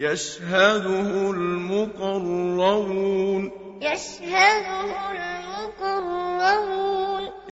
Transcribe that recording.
يشهده المقربون. يشهده المقربون.